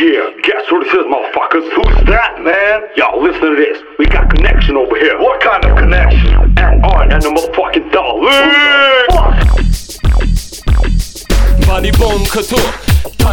Yeah, guess who this is, motherfuckers? Who's that, man? Y'all listen to this. We got connection over here. What kind of connection? And and the motherfucking dollar. Money bone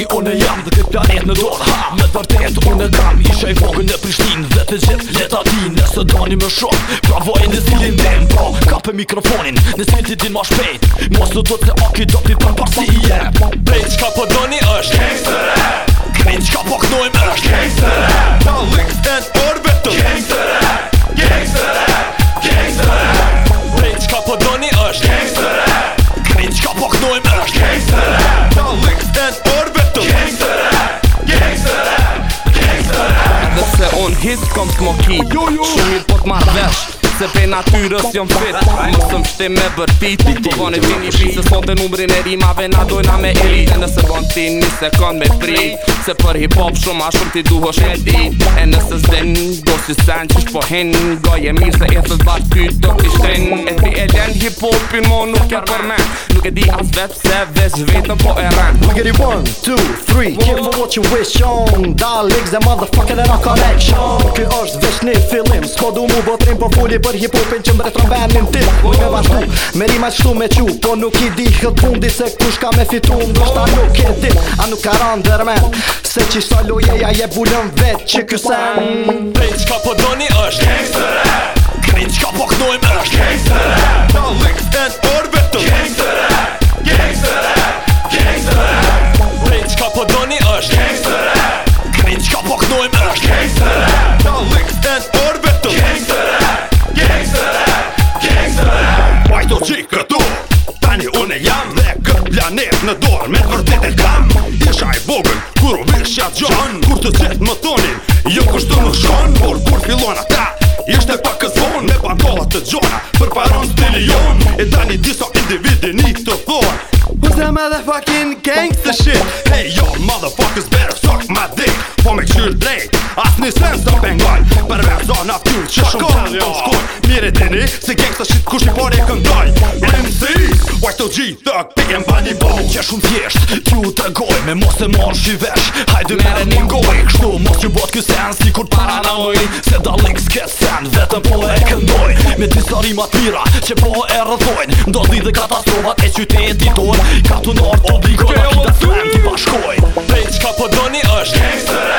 ki unë jam Dhe këtë planet në dorë ha Me të vërtet unë e dam Isha i vogën e Prishtin Dhe të gjithë leta ti Nesë dani më shumë Pra vojnë në zilin dem Pro ka për mikrofonin Në zilin ti din ma shpejt Mos në do të aki do pi për parësi i jem qka po doni është Gangster rap po Gangster rap Gangster rap Gangster Gangster rap Hit kom t'mo kitë Shumë mirë pot vesh Se pe natyrës jom fit Mësë më shtim me bërpiti Po bënë e vini shi Se s'pon të numrin e rimave Na dojna me elit E nëse bënë ti një sekund me frit Se për hip hop shumë a shumë ti duhosh e dit E nëse zden Do si sen që shpo hin Goj e mirë se e thës bat ty të E ti e len hip hopin mo nuk e për nuk e di as vetë se vesh vetëm po e rën We get it 1, 2, 3, care for what you wish on Dalix dhe motherfucker dhe rock collection Kë është vesh një fillim, s'ko du mu botrim Po fulli për hipopin që mbretron venin tim Nuk me vazhdu, me rima qëtu me qu Po nuk i di këtë fundi se kush ka me fitu Ndo shta nuk e dit, a nuk ka rëndër men Se që sa lojeja je bulën vetë që kësen Prej që ka po doni është Gangster rap dorë me vërdet e dam Isha e bogën, kur u vesh qatë gjon Kur të cëtë më thonin, jo kështu nuk shkon Por kur fillon ata, ishte pa këzvon Me pantohat të gjona, për paron të milion E da një diso individi një këtë thonë Who's that motherfucking gangsta shit? Hey yo, motherfuckers better suck my dick po me këshyll drejt Asni sen s'do pengoj Përveq zona ftyr që shumë qëllë të shkoj Mire dini si kek të shqit kush një pari e këndoj MC Y2G Thug Big and Bunny Bo Që shumë thjesht t'ju të goj Me mos e mon shqy vesh Hajdu mere një ngoj Kështu mos që bot kjo sen si kur para na oj Se dalik s'ke sen vetëm po e këndoj Me disa rima t'mira që po e rëthojnë Do zdi dhe katastrofat e qyteti tonë Ka të nërë obligo da kita slam t'i bashkoj Bitch ka pëdoni po është